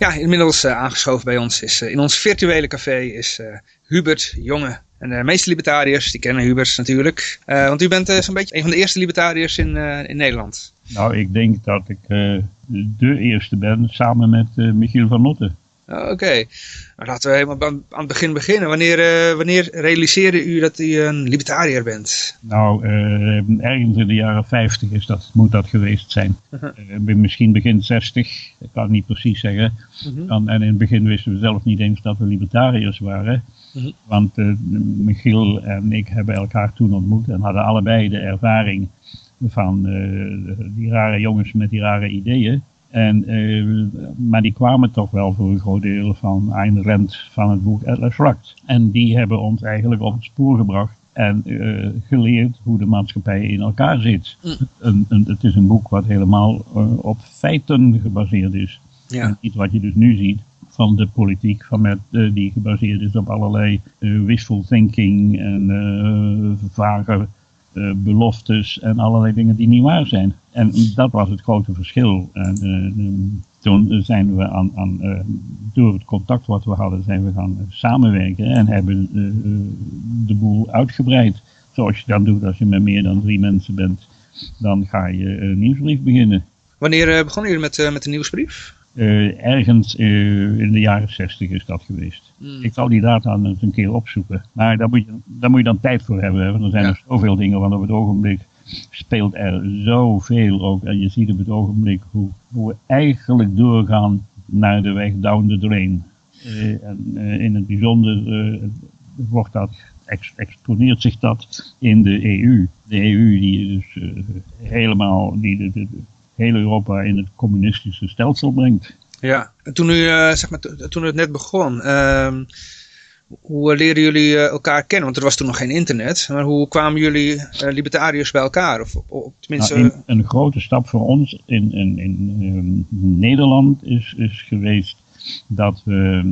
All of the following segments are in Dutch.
Ja, inmiddels uh, aangeschoven bij ons is uh, in ons virtuele café is uh, Hubert Jonge. En de meeste libertariërs, die kennen Hubert natuurlijk. want u bent zo'n beetje een van de eerste libertariërs in, in Nederland. Nou, ik denk dat ik de eerste ben, samen met Michiel van Notten. Oh, oké, nou, laten we helemaal aan, het begin beginnen. Wanneer, uh, wanneer realiseerde u dat u een libertariër bent? Nou, uh, ergens in de jaren 50 is dat, moet dat geweest zijn. Uh, misschien begin 60, ik kan het niet precies zeggen. -huh. en, en, in het begin wisten we zelf niet eens dat we libertariërs waren. -huh. Want Michiel en ik hebben elkaar toen ontmoet en hadden allebei de ervaring van die rare jongens met die rare ideeën. En, uh, maar die kwamen toch wel voor een groot deel van Ayn Rand van het boek Atlas Shrugged. En die hebben ons eigenlijk op het spoor gebracht en uh, geleerd hoe de maatschappij in elkaar zit. Mm. Een, een, het is een boek wat helemaal uh, op feiten gebaseerd is. Ja. En iets wat je dus nu ziet van de politiek, van met, die gebaseerd is op allerlei wishful thinking en vage uh, beloftes en allerlei dingen die niet waar zijn. En dat was het grote verschil. En, uh, toen zijn we aan, aan door het contact wat we hadden, zijn we gaan samenwerken en hebben de boel uitgebreid. Zoals je dan doet als je met meer dan drie mensen bent, dan ga je een nieuwsbrief beginnen. Wanneer begonnen jullie met, met de nieuwsbrief? Uh, ergens uh, in de jaren 60 is dat geweest. Mm. Ik zal die data eens een keer opzoeken. Maar daar moet je, daar moet je dan tijd voor hebben. Want er zijn ja. er zoveel dingen, want op het ogenblik speelt er zoveel ook. En je ziet op het ogenblik hoe, hoe we eigenlijk doorgaan naar de weg down the drain. Uh, en in het bijzonder wordt dat, ex, exponeert zich dat in de EU. De EU die dus helemaal, die de, de heel Europa in het communistische stelsel brengt. Ja, en toen u, uh, zeg maar, toen het net begon, uh, hoe leerden jullie uh, elkaar kennen? Want er was toen nog geen internet. Maar hoe kwamen jullie eh, libertariërs bij elkaar? Of, of tenminste... Nou, een, een, grote stap voor ons in, in, in ehm, Nederland is, is geweest dat we,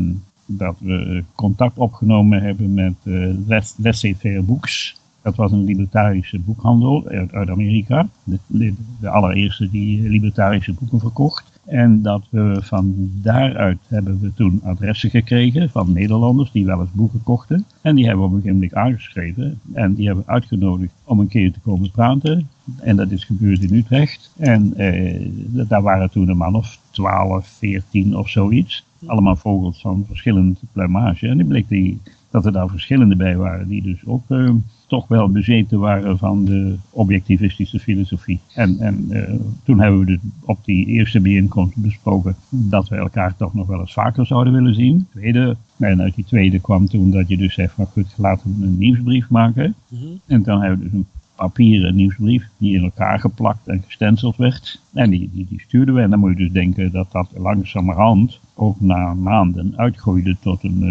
dat we contact opgenomen hebben met uh, Laissez-faire Books. Dat was een libertarische boekhandel uit, Amerika. De, allereerste die libertarische boeken verkocht. En dat we van daaruit hebben we toen adressen gekregen van Nederlanders die wel eens boeken kochten. En die hebben we op een gegeven moment aangeschreven. En die hebben we uitgenodigd om een keer te komen praten. En dat is gebeurd in Utrecht. En eh, daar waren toen een man of 12, 14 of zoiets. Allemaal vogels van verschillend plumage. En die bleek die, dat er daar verschillende bij waren die dus ook... Uh, toch wel bezeten waren van de objectivistische filosofie. En, en uh, toen hebben we dus op die eerste bijeenkomst besproken dat we elkaar toch nog wel eens vaker zouden willen zien. Tweede, en uit die tweede kwam toen dat je dus zegt van goed, laten we een nieuwsbrief maken. Mm -hmm. En dan hebben we dus een papieren nieuwsbrief die in elkaar geplakt en gestenceld werd. En die, die, die stuurden we. En dan moet je dus denken dat dat langzamerhand ook na maanden uitgroeide tot een,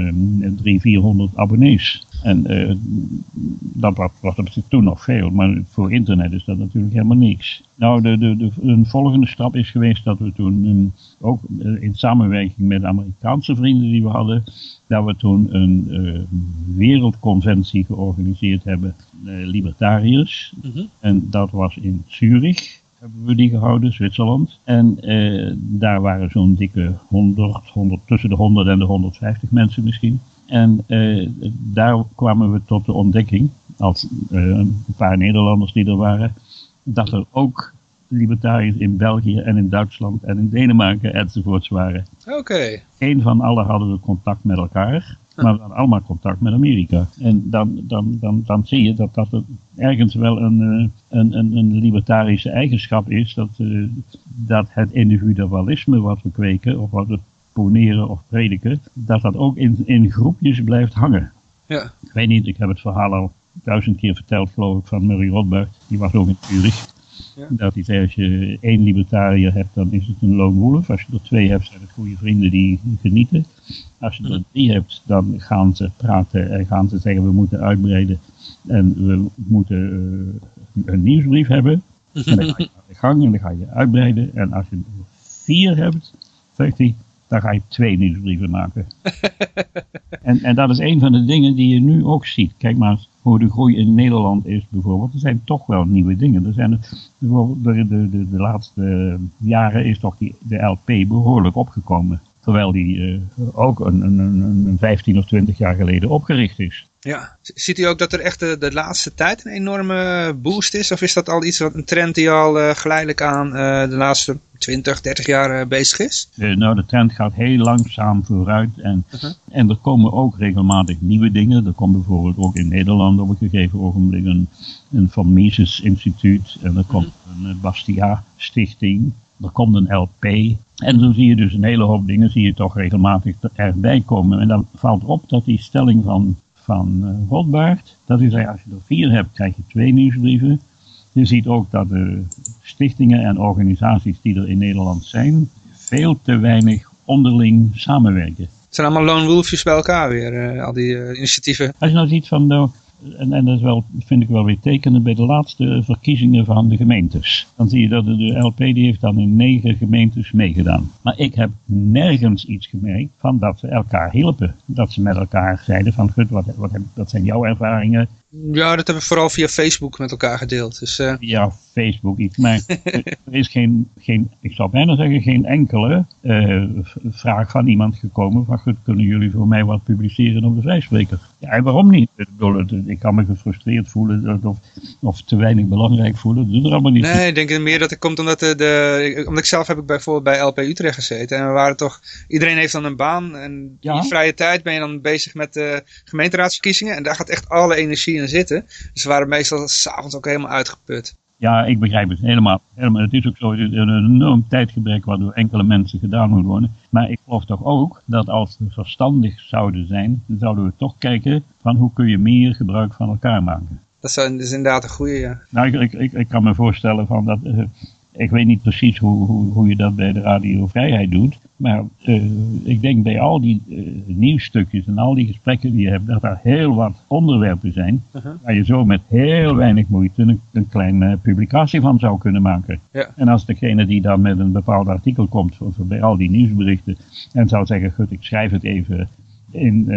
een 300, 400 abonnees. En uh, dat was, was toen nog veel, maar voor internet is dat natuurlijk helemaal niks. Nou, de, de, de, een volgende stap is geweest dat we toen um, ook uh, in samenwerking met Amerikaanse vrienden die we hadden, dat we toen een uh, wereldconventie georganiseerd hebben, libertariërs. -hmm. En dat was in Zurich hebben we die gehouden, Zwitserland. En daar waren zo'n dikke 100, 100, tussen de 100 en de 150 mensen misschien. En uh, daar kwamen we tot de ontdekking, als uh, een paar Nederlanders die er waren, dat er ook libertariërs in België en in Duitsland en in Denemarken enzovoorts waren. Oké. Okay. Geen van allen hadden we contact met elkaar, maar we hadden allemaal contact met Amerika. En dan, dan, dan, dan zie je dat dat ergens wel een, een, een, een libertarische eigenschap is, dat, dat het individualisme wat we kweken, of wat we poneren of prediken, dat dat ook in, in groepjes blijft hangen. Ja. Ik weet niet, ik heb het verhaal al duizend keer verteld geloof ik van Murray Rothbard, die was ook in Zurich. Ja. Dat hij zei, als je één libertariër hebt, dan is het een lone wolf. Als je er twee hebt, zijn het goede vrienden die genieten. Als je er drie hebt, dan gaan ze praten en gaan ze zeggen, we moeten uitbreiden. En we moeten uh, een nieuwsbrief hebben. En dan ga je aan de gang en dan ga je uitbreiden. En als je er vier hebt, zegt hij, dan ga je twee nieuwsbrieven maken. en, en dat is een van de dingen die je nu ook ziet. Kijk maar hoe de groei in Nederland is bijvoorbeeld. Er zijn toch wel nieuwe dingen. Er zijn bijvoorbeeld de, de, de, de laatste jaren is toch die, de LP behoorlijk opgekomen. Terwijl die ook een, een, een 15 of 20 jaar geleden opgericht is. Ja, ziet u ook dat er echt de, de, laatste tijd een enorme boost is? Of is dat al iets, wat een trend die al uh, geleidelijk aan uh, de laatste 20, 30 jaar uh, bezig is? nou, de trend gaat heel langzaam vooruit. En, -huh. en er komen ook regelmatig nieuwe dingen. Er komt bijvoorbeeld ook in Nederland op een gegeven ogenblik een, een Van Mises instituut. En er komt -huh. een Bastia stichting. Er komt een LP. En zo zie je dus een hele hoop dingen, zie je toch regelmatig erbij komen. En dan valt op dat die stelling van van uh, Rothbard. Dat is als je er vier hebt, krijg je twee nieuwsbrieven. Je ziet ook dat de stichtingen en organisaties die er in Nederland zijn, veel te weinig onderling samenwerken. Het zijn allemaal lone wolfjes bij elkaar weer, uh, al die uh, initiatieven. Als je nou ziet van, de, en, en dat is wel, vind ik wel weer tekenen bij de laatste verkiezingen van de gemeentes. Dan zie je dat de, LP die heeft dan in negen gemeentes meegedaan. Maar ik heb nergens iets gemerkt van dat ze elkaar hielpen. Dat ze met elkaar zeiden van, goed, wat, wat, wat zijn jouw ervaringen? Ja, dat hebben we vooral via Facebook met elkaar gedeeld. Dus, uh... Ja, Facebook iets. Maar er is geen, geen, ik zou bijna zeggen, geen enkele uh, vraag van iemand gekomen van, goed, kunnen jullie voor mij wat publiceren op de Vrijspreker? Ja, waarom niet? Ik, bedoel, ik kan me gefrustreerd voelen of, of te weinig belangrijk voelen. Dat doet er allemaal niet. Nee, ik denk meer dat het komt omdat, de, de, omdat ik zelf heb ik bijvoorbeeld bij LP Utrecht gezeten. En we waren toch, iedereen heeft dan een baan. En ja? in vrije tijd ben je dan bezig met de gemeenteraadsverkiezingen. En daar gaat echt alle energie in zitten. Dus ze waren meestal s'avonds ook helemaal uitgeput. Ja, ik begrijp het helemaal. helemaal. Het is ook zo een enorm tijdgebrek wat door enkele mensen gedaan moet worden. Maar ik geloof toch ook dat als we verstandig zouden zijn, dan zouden we toch kijken van hoe kun je meer gebruik van elkaar maken. Dat is, inderdaad een goede, ja. Nou, ik, ik, ik kan me voorstellen van dat... Uh, ik weet niet precies hoe, hoe, hoe je dat bij de Radio Vrijheid doet. Maar uh, ik denk bij al die uh, nieuwsstukjes en al die gesprekken die je hebt, dat er heel wat onderwerpen zijn. Uh -huh. Waar je zo met heel weinig moeite een, een kleine uh, publicatie van zou kunnen maken. Ja. En als degene die dan met een bepaald artikel komt, voor bij al die nieuwsberichten, en zou zeggen, goed, ik schrijf het even in,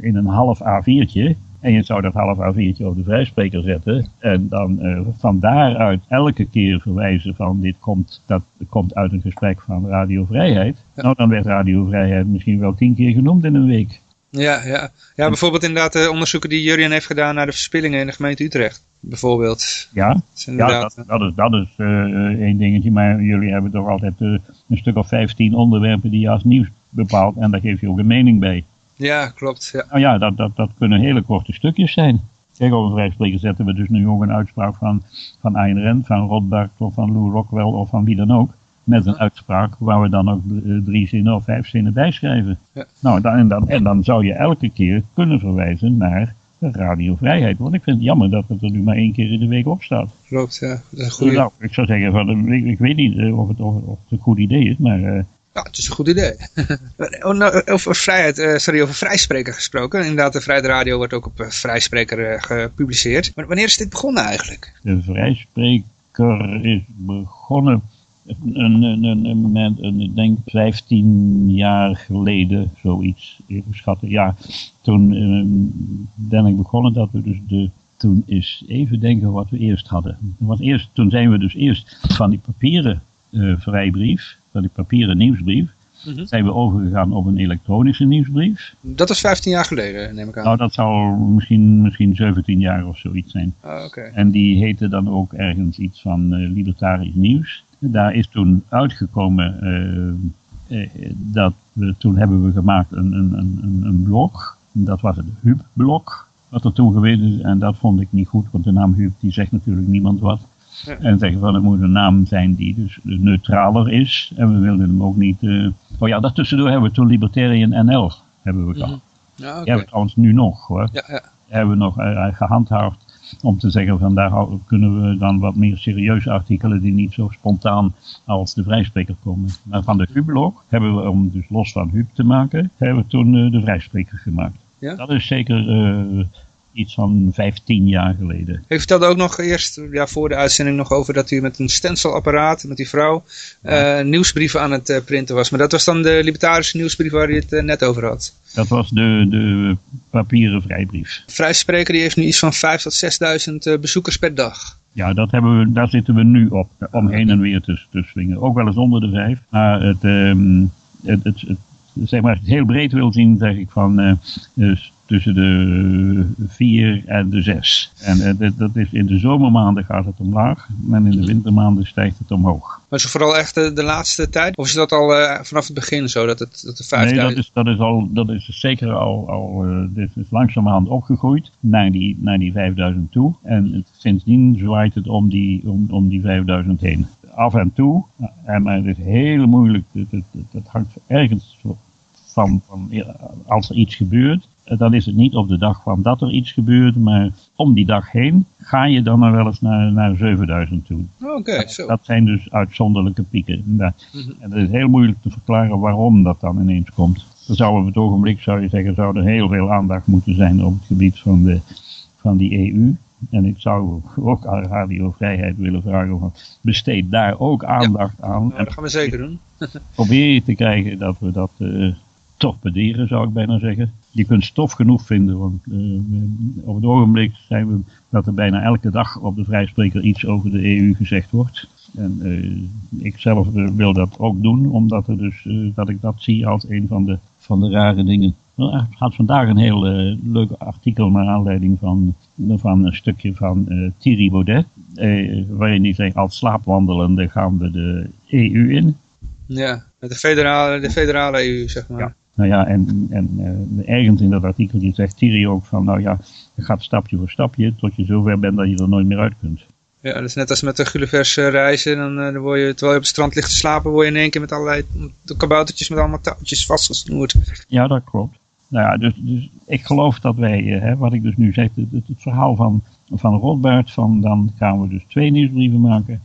in een half A4'tje. En je zou dat half A4'tje op de vrijspreker zetten. En dan uh, van daaruit elke keer verwijzen van dit komt, dat komt uit een gesprek van Radio Vrijheid. Ja. Nou, dan werd Radio Vrijheid misschien wel tien keer genoemd in een week. Ja, ja. ja bijvoorbeeld inderdaad de onderzoeken die Jurien heeft gedaan naar de verspillingen in de gemeente Utrecht. Bijvoorbeeld. Ja, dat is, ja dat, dat, is, dat is uh, één dingetje. Maar jullie hebben toch altijd uh, een stuk of vijftien onderwerpen die je als nieuws bepaalt. En daar geef je ook een mening bij. Ja, klopt. Ja, nou ja dat, dat, dat kunnen hele korte stukjes zijn. Kijk, op een vrijspreker zetten we dus nu ook een uitspraak van, van Ayn Rand, van Rothbard of van Lou Rockwell of van wie dan ook. Met een uitspraak waar we dan ook drie zinnen of vijf zinnen bijschrijven. Ja. Nou, dan, en, dan, en dan zou je elke keer kunnen verwijzen naar radiovrijheid. Want ik vind het jammer dat het er nu maar één keer in de week op staat. Klopt, ja. Dat is een goede... Nou, ik zou zeggen, van, ik, ik weet niet of het, of, of het een goed idee is, maar... Uh, ja, het is een goed idee. oh, nou, over vrijheid, uh, sorry, over vrijspreker gesproken. Inderdaad, de Vrijheid Radio wordt ook op uh, vrijspreker uh, gepubliceerd. Maar wanneer is dit begonnen eigenlijk? De vrijspreker is begonnen een, een, een, met, een, ik denk 15 jaar geleden, zoiets, even schatten. Ja, toen ben ik begonnen dat we dus de toen is even denken wat we eerst hadden. Want eerst, toen zijn we dus eerst van die papieren vrijbrief van die papieren nieuwsbrief, mm -hmm. zijn we overgegaan op een elektronische nieuwsbrief. Dat was 15 jaar geleden, neem ik aan. Nou, dat zal misschien, misschien 17 jaar of zoiets zijn. Okay. En die heette dan ook ergens iets van uh, libertarisch nieuws. Daar is toen uitgekomen uh, uh, dat we, toen hebben we gemaakt een, een, een, een blog. Dat was het Hub-blog, wat er toen geweest is. En dat vond ik niet goed, want de naam Hub die zegt natuurlijk niemand wat. Ja. En zeggen van het moet een naam zijn die dus neutraler is. En we wilden hem ook niet... Uh... Oh ja, daartussendoor hebben we toen Libertarian NL hebben we gehad. Mm -hmm. ja, okay. Die hebben we trouwens nu nog hoor. Ja, ja. Die hebben we nog uh, gehandhaafd om te zeggen van daar kunnen we dan wat meer serieuze artikelen die niet zo spontaan als de vrijspreker komen. Maar van de Hublog hebben we, om dus los van Hub te maken, hebben we toen uh, de vrijspreker gemaakt. Ja? Dat is zeker uh, iets van 15 jaar geleden. U vertelde ook nog eerst, ja, voor de uitzending nog over dat u met een stencilapparaat, met die vrouw, ja. uh, nieuwsbrieven aan het uh, printen was. Maar dat was dan de libertarische nieuwsbrief waar u het uh, net over had. Dat was de, de papieren vrijbrief. Vrijspreker die heeft nu iets van 5.000 tot 6.000 bezoekers per dag. Ja, dat hebben we, daar zitten we nu op, om heen en weer te, te swingen. Ook wel eens onder de vijf. Maar het, um, het, het, zeg maar, als je het heel breed wil zien, zeg ik van tussen de 4 en de 6. En uh, dat is, in de zomermaanden gaat het omlaag en in de wintermaanden stijgt het omhoog. Maar is het vooral echt de, de laatste tijd? Of is dat al uh, vanaf het begin zo, dat, het, dat de 5000... Nee, dat is, dat is, al, dat is zeker al, al uh, dit is langzamerhand opgegroeid naar die, naar die 5000 toe. En het, sindsdien zwaait het om die, om, om die 5000 heen. Af en toe, en, maar het is heel moeilijk, het, het, het hangt ergens van, van als er iets gebeurt, dan is het niet op de dag van dat er iets gebeurt, maar om die dag heen ga je dan wel eens naar, naar 7000 toe. Oké, zo. Dat zijn dus uitzonderlijke pieken. Mhm. En het is heel moeilijk te verklaren waarom dat dan ineens komt. Er zou op het ogenblik, zou je zeggen, zou er heel veel aandacht moeten zijn op het gebied van, de, van die EU. En ik zou ook aan Radio Vrijheid willen vragen, van, besteed daar ook aandacht aan. Nou, dat gaan we zeker doen. probeer je te krijgen dat we dat uh, torpederen, zou ik bijna zeggen je kunt stof genoeg vinden. Want uh, op het ogenblik zijn we dat er bijna elke dag op de vrijspreker iets over de EU gezegd wordt. En uh, ik zelf wil dat ook doen, omdat er dus, uh, dat ik dat zie als een van de, van de rare dingen. Nou, er gaat vandaag een heel leuk artikel naar aanleiding van, van een stukje van Thierry Baudet. waarin hij zegt, als slaapwandelende gaan we de EU in. Ja, de federale, de federale EU, zeg maar. Ja. Nou ja, en, en uh, ergens in dat artikel zegt Thierry ook van, nou ja, je gaat stapje voor stapje tot je zover bent dat je er nooit meer uit kunt. Ja, dat is net als met de Gullivers reizen. Dan, uh, dan word je, terwijl je op het strand ligt te slapen, word je in één keer met allerlei de kaboutertjes met allemaal touwtjes vastgesnoerd. Ja, dat klopt. Nou ja, dus, dus ik geloof dat wij, uh, hè, wat ik dus nu zeg, het, het, verhaal van, van Rotbaard, van dan gaan we dus twee nieuwsbrieven maken.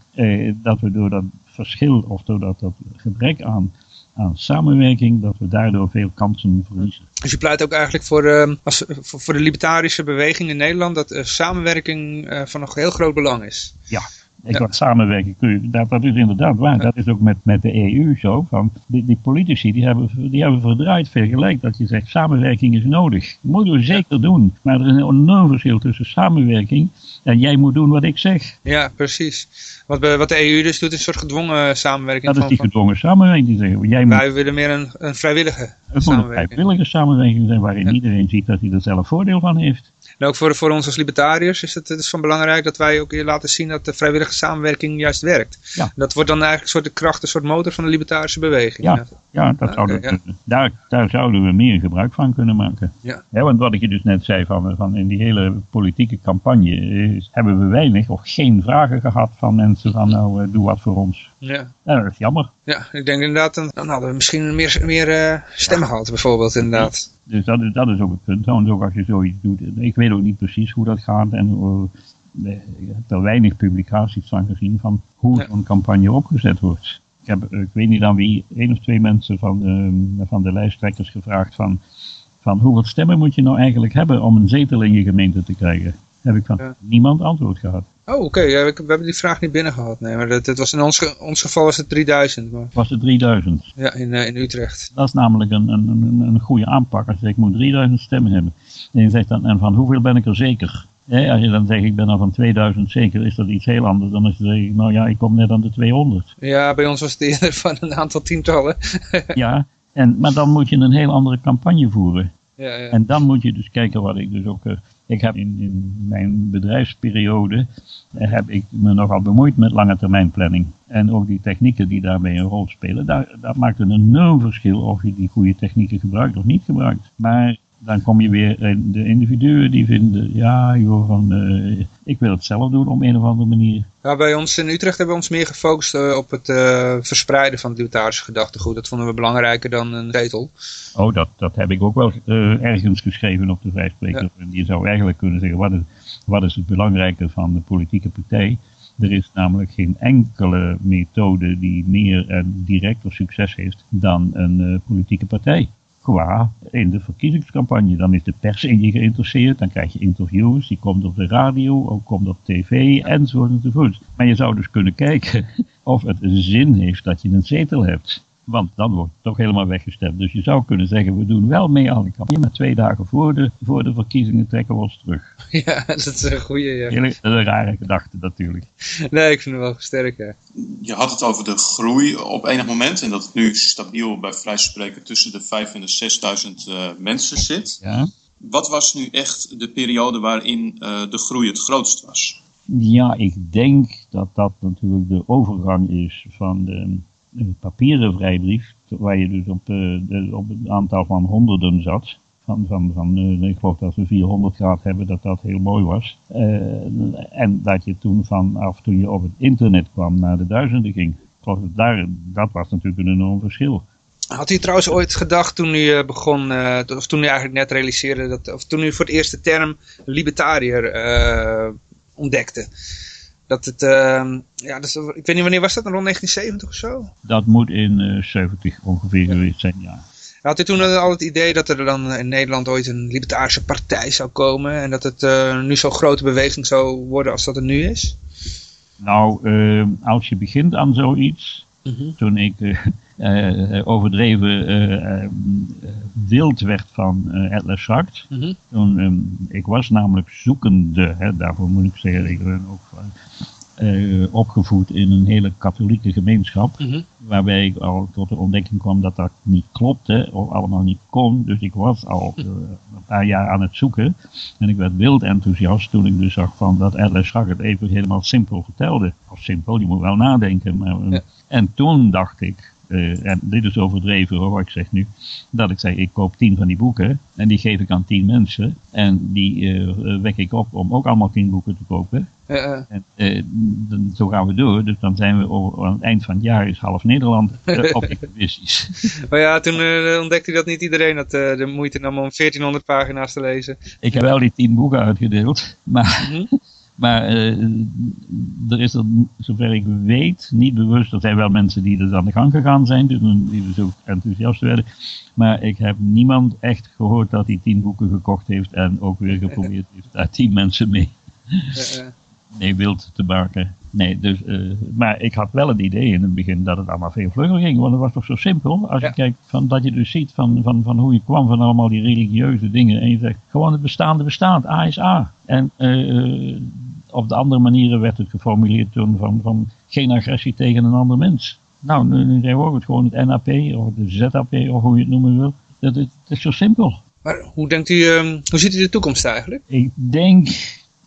dat we door dat verschil of door dat, dat gebrek aan aan samenwerking, dat we daardoor veel kansen verliezen. Dus je pleit ook eigenlijk voor, uh, als, voor, de libertarische beweging in Nederland dat uh, samenwerking uh, van nog heel groot belang is. Ja, ik ja. samenwerking, dat, dat is inderdaad waar. Dat is ook met, met de EU zo. Van die, die politici die hebben, die hebben verdraaid veel gelijk dat je zegt samenwerking is nodig. Dat moeten we zeker doen. Maar er is een enorm verschil tussen samenwerking en jij moet doen wat ik zeg. Ja, precies. Wat, wat de EU dus doet is een soort gedwongen samenwerking. Dat is die gedwongen samenwerking. Die zeggen, jij Wij willen meer een, een vrijwillige het samenwerking. een vrijwillige samenwerking zijn waarin iedereen ziet dat hij er zelf voordeel van heeft. En ook voor, voor ons als libertariërs is het dus van belangrijk dat wij ook laten zien dat de vrijwillige samenwerking juist werkt. Ja. Dat wordt dan eigenlijk een soort de kracht, een soort motor van de libertarische beweging. Ja, ja, dat ah, zouden, okay, Daar, daar zouden we meer gebruik van kunnen maken. Ja. want wat ik je dus net zei, van, van in die hele politieke campagne is, hebben we weinig of geen vragen gehad van mensen van nou uh, doe wat voor ons. Ja. dat is jammer. Ja, ik denk inderdaad, dan, dan hadden we misschien meer, meer uh, stemmen gehad bijvoorbeeld inderdaad. Dus dat is, dat is ook het punt. Want ook als je zoiets doet. Ik weet ook niet precies hoe dat gaat. En uh, ik heb er weinig publicaties van gezien van hoe ja. zo'n campagne opgezet wordt. Ik, heb, ik weet niet aan wie, één of twee mensen van de, van de lijsttrekkers gevraagd van, van hoeveel stemmen moet je nou eigenlijk hebben om een zetel in je gemeente te krijgen. Heb ik van niemand antwoord gehad. Oh, oké. Ja, we, hebben die vraag niet binnen gehad. Nee, maar dat, was in ons, ons geval was het 3000. Maar... Was het 3000? Ja, in, uh, in Utrecht. Dat is namelijk een, een, een, een goede aanpak. Als je zegt, ik moet 3000 stemmen hebben. En je zegt dan, en van hoeveel ben ik er zeker? als je dan zegt, ik ben er van 2000 zeker, is dat iets heel anders dan als je zegt, nou ja, ik kom net aan de 200. Ja, bij ons was het eerder van een aantal tientallen. ja, en, maar dan moet je een heel andere campagne voeren. Ja, ja. En dan moet je dus kijken wat ik dus ook... Uh, ik heb in, in mijn bedrijfsperiode uh, heb ik me nogal bemoeid met lange termijn planning. En ook die technieken die daarbij een rol spelen. Daar, dat maakt een enorm verschil of je die goede technieken gebruikt of niet gebruikt. Maar dan kom je weer in de individuen die vinden, ja joh, van, uh, ik wil het zelf doen op een of andere manier. Ja, bij ons in Utrecht hebben we ons meer gefocust uh, op het uh, verspreiden van het libertarische gedachtegoed. Dat vonden we belangrijker dan een zetel. Oh, dat, dat heb ik ook wel ergens geschreven op de vrijspreker. Ja. En je zou eigenlijk kunnen zeggen, wat is, wat is het belangrijke van de politieke partij? Er is namelijk geen enkele methode die meer en directer succes heeft dan een politieke partij qua in de verkiezingscampagne. Dan is de pers in je geïnteresseerd, dan krijg je interviews, die komt op de radio, ook komt op tv, enzovoort enzovoort. Maar je zou dus kunnen kijken of het zin heeft dat je een zetel hebt. Want dan wordt het toch helemaal weggestemd. Dus je zou kunnen zeggen, we doen wel mee aan de campagne. Maar twee dagen voor de, voor de verkiezingen trekken we ons terug. Ja, dat is een goede. Ja. een rare gedachte natuurlijk. Nee, ik vind het wel sterk. Hè. Je had het over de groei op enig moment. En dat het nu stabiel bij vrij spreken tussen de 5 en de 6.000 uh, mensen zit. Ja. Wat was nu echt de periode waarin uh, de groei het grootst was? Ja, ik denk dat dat natuurlijk de overgang is van de, de papieren vrijbrief, waar je dus op, uh, op een aantal van honderden zat. Van, van, van uh, ik geloof dat we 400 gehad hebben, dat dat heel mooi was. Uh, en dat je toen vanaf toen je op het internet kwam naar de duizenden ging. Dat, daar, dat was natuurlijk een enorm verschil. Had u trouwens ooit gedacht toen u begon, of toen u eigenlijk net realiseerde, dat, of toen u voor het eerst de term libertariër ontdekte? Dat het, uh, ja, dus, ik weet niet wanneer was dat, rond 1970 of zo? Dat moet in uh, 70 ongeveer geweest zijn, ja. Had u toen al het idee dat er dan in Nederland ooit een libertarische partij zou komen en dat het uh, nu zo'n grote beweging zou worden als dat het nu is? Nou, uh, als je begint aan zoiets, mm -hmm. toen ik uh, overdreven wild werd van Atlas Shrugged, mm -hmm. toen, um, ik was namelijk zoekende, hè, daarvoor moet ik zeggen, ik ben ook uh, opgevoed in een hele katholieke gemeenschap. Mm -hmm. Waarbij ik al tot de ontdekking kwam dat dat niet klopte of allemaal niet kon. Dus ik was al uh, een paar jaar aan het zoeken. En ik werd wild enthousiast toen ik dus zag van dat Atlas Shrugged het even helemaal simpel vertelde. Of simpel, je moet wel nadenken. Maar, ja. En toen dacht ik, uh, en dit is overdreven hoor, wat ik zeg nu, dat ik zei, ik koop tien van die boeken en die geef ik aan tien mensen en die uh, wek ik op om ook allemaal tien boeken te kopen. Uh, en dan, zo gaan we door, dus dan zijn we over, aan het eind van het jaar is half Nederland op exhibities. maar ja, toen ontdekte hij dat niet iedereen had de moeite nam om 1400 pagina's te lezen. Ik heb wel die tien boeken uitgedeeld, maar... Mm -hmm. Maar uh, er is er, zover ik weet, niet bewust. Er zijn wel mensen die er aan de gang gegaan zijn, dus, die dus ook enthousiast werden. Maar ik heb niemand echt gehoord dat hij tien boeken gekocht heeft en ook weer geprobeerd heeft daar tien mensen mee, mee wild te maken. Nee, dus, uh, maar ik had wel het idee in het begin dat het allemaal veel vlugger ging. Want het was toch zo simpel. Als ja. je kijkt van dat je dus ziet van, van, van hoe je kwam van allemaal die religieuze dingen. En je zegt gewoon het bestaande bestaat. A is A. En uh, op de andere manieren werd het geformuleerd toen van, van geen agressie tegen een ander mens. Nou, nu, nu zijn we ook het gewoon het NAP of de ZAP of hoe je het noemen wil. Dat, het, het is zo simpel. Maar hoe denkt u, um, hoe ziet u de toekomst eigenlijk? Ik denk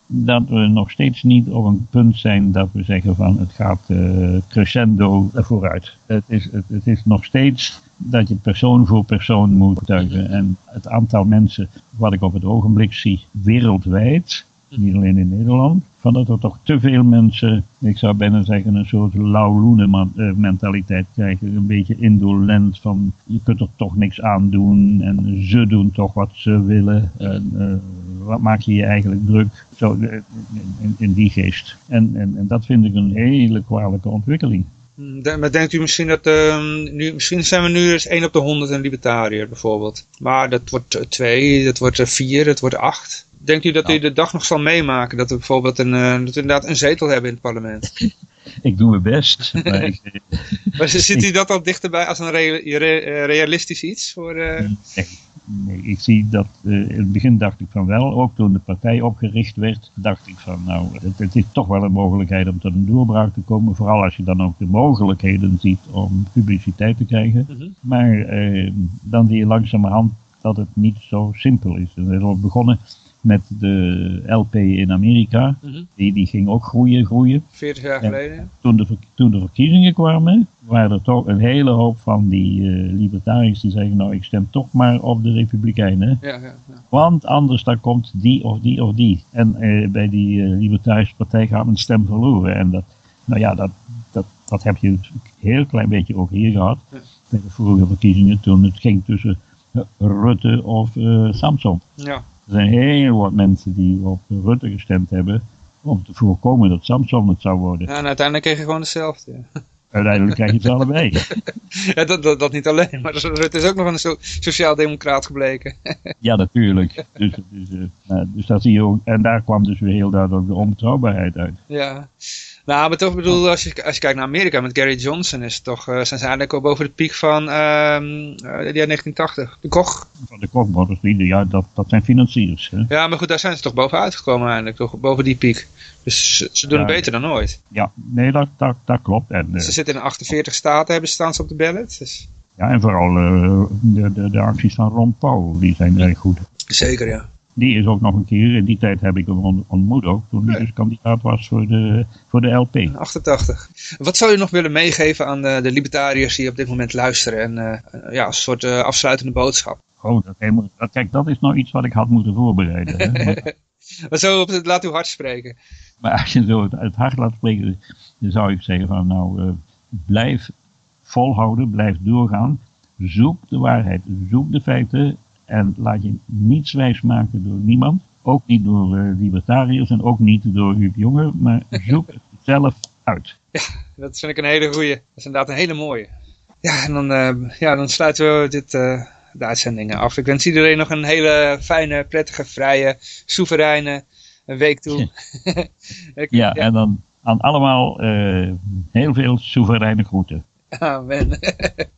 dat we nog steeds niet op een punt zijn dat we zeggen van het gaat uh, crescendo vooruit. Het is, het, het is nog steeds dat je persoon voor persoon moet tuigen. En het aantal mensen wat ik op het ogenblik zie wereldwijd, niet alleen in Nederland, van dat er toch te veel mensen, ik zou bijna zeggen een soort lauwloene mentaliteit krijgen. Een beetje indolent van je kunt er toch niks aan doen en ze doen toch wat ze willen. En, uh, wat maak je je eigenlijk druk? Zo, in, in die geest. En, en, en dat vind ik een hele kwalijke ontwikkeling. Maar denkt u misschien dat, uh, nu, misschien zijn we nu eens 1 op de 100 een libertariër bijvoorbeeld. Maar dat wordt 2, dat wordt 4, dat wordt 8. Denkt u dat nou. u de dag nog zal meemaken dat we bijvoorbeeld een, uh, dat we inderdaad een zetel hebben in het parlement? ik doe mijn best. Maar, ik, maar ziet u dat al dichterbij als een re re realistisch iets? Voor, uh... nee, nee, ik zie dat, uh, in het begin dacht ik van wel, ook toen de partij opgericht werd, dacht ik van nou, het, het is toch wel een mogelijkheid om tot een doorbraak te komen. Vooral als je dan ook de mogelijkheden ziet om publiciteit te krijgen. -hmm. Maar uh, dan zie je langzamerhand dat het niet zo simpel is. En we zijn begonnen met de LP in Amerika. Mm -hmm. die, die ging ook groeien, groeien. 40 jaar geleden. Toen de, toen de verkiezingen kwamen, waren er toch een hele hoop van die uh, libertariërs die zeggen, nou ik stem toch maar op de Republikeinen. Ja, ja, ja. Want anders dan komt die of die of die. En uh, bij die uh, Libertarische Partij gaat een stem verloren. En dat, nou ja, dat, dat, dat heb je een heel klein beetje ook hier gehad. Bij de vorige verkiezingen toen het ging tussen Rutte of Samson. Ja. Er zijn heel wat mensen die op Rutte gestemd hebben om te voorkomen dat Samson het zou worden. Ja, en uiteindelijk kreeg je gewoon hetzelfde. Ja. Uiteindelijk krijg je het allebei. ja, dat, dat, dat, niet alleen, maar Rutte is ook nog een so sociaal-democraat gebleken. ja, natuurlijk. Dus, dus, uh, dus dat zie je ook, en daar kwam dus weer heel duidelijk de onbetrouwbaarheid uit. Ja, Nou, maar toch bedoel, als je, als je kijkt naar Amerika met Gary Johnson, is het toch, uh, zijn ze eigenlijk al boven de piek van uh, uh, 1980. De Koch. Van de Kochborders, ja, dat, dat zijn financiers. Hè? Ja, maar goed, daar zijn ze toch bovenuit gekomen eigenlijk, toch, boven die piek. Dus ze, ze doen het beter dan ooit. Ja, nee, dat, dat, dat klopt. En, ze zitten in 48 staten, hebben staan ze op de ballot. Dus... Ja, en vooral de, de, de acties van Ron Paul, die zijn erg goed. Zeker, ja die is ook nog een keer, in die tijd heb ik hem ontmoet ook, toen hij dus kandidaat was voor de, voor de LP. 88. Wat zou je nog willen meegeven aan de, de libertariërs die op dit moment luisteren en uh, ja, een soort uh, afsluitende boodschap? Oh, dat helemaal, dat, kijk, dat is nou iets wat ik had moeten voorbereiden. Hè? maar zo op het, laat uw hart spreken. Maar als je zo het, het hart laat spreken, dan zou ik zeggen van nou, uh, blijf volhouden, blijf doorgaan. Zoek de waarheid, zoek de feiten en laat je niets wijs maken door niemand. Ook niet door uh, libertariërs en ook niet door Huub Jonge. Maar zoek het zelf uit. Ja, dat vind ik een hele goeie. Dat is inderdaad een hele mooie. Ja, en dan, uh, ja, dan sluiten we dit, uh, de uitzendingen af. Ik wens iedereen nog een hele fijne, prettige, vrije, soevereine week toe. ja, ja, en dan aan allemaal heel veel soevereine groeten. Amen.